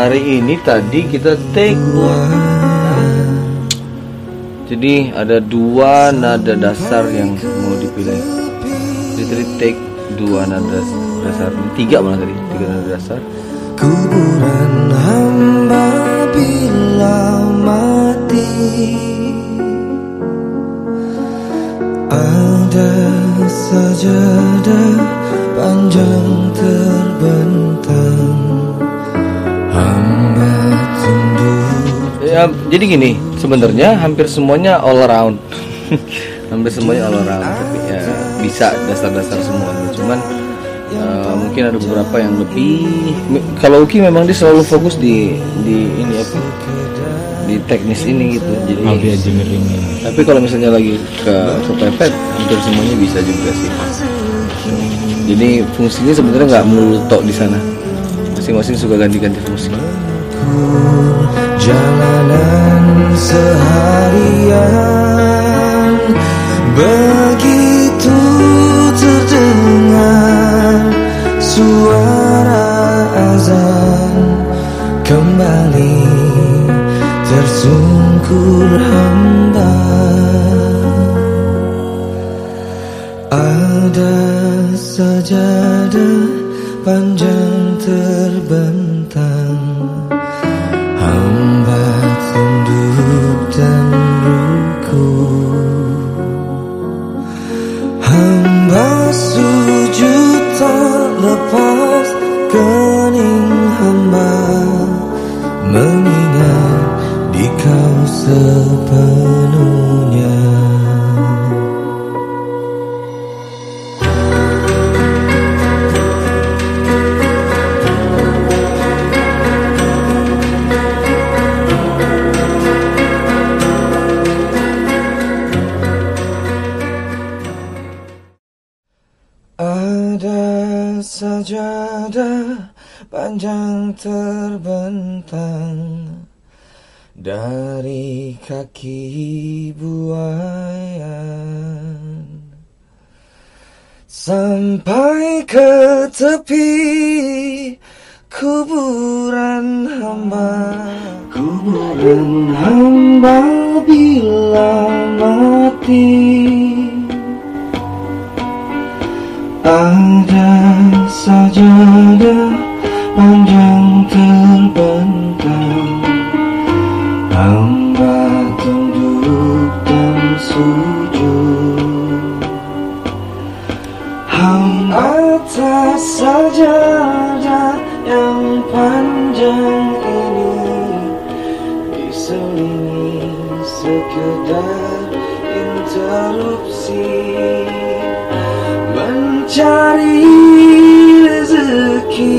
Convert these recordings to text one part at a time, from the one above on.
hari ini tadi kita take jadi ada dua nada dasar yang mau dipilih. Jadi take dua nada dasar. Tiga malah tadi tiga nada dasar. Kuburan hamba bila mati. Ada panjang terbentang ya jadi gini sebenarnya hampir semuanya all around. Hampir semuanya all around tapi ya bisa dasar-dasar semuanya. Cuman uh, mungkin ada beberapa yang lebih kalau Uki memang dia selalu fokus di di ini apa? Di teknis ini gitu jadi audio engineering tapi kalau misalnya lagi ke kepepet hampir semuanya bisa juga sih. Jadi fungsinya sebenarnya nggak melulu tok di sana. Masing-masing suka ganti-ganti fungsi Jalanan seharian. Begitu terdengar Suara azan Kembali tersungkur hamba. Ada sajadah panjang terbentang lepas kening hamba Mengingat di kau sepenuhnya sajadah panjang terbentang dari kaki buayan sampai ke tepi kuburan hamba. Kuburan hamba bila mati. Ada sajadah panjang terbentang. Hamba tunduk dan sujud. Hamba atas sajadah yang panjang ini. Diselingi sekedar interupsi Mencari rezeki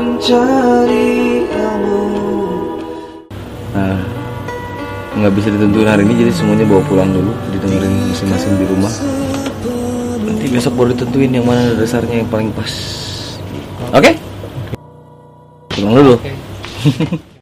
Mencari ilmu Nah, nggak bisa ditentuin hari ini jadi semuanya bawa pulang dulu didengerin masing-masing di rumah. Nanti besok baru ditentuin yang mana dasarnya yang paling pas. Oke? Pulang dulu.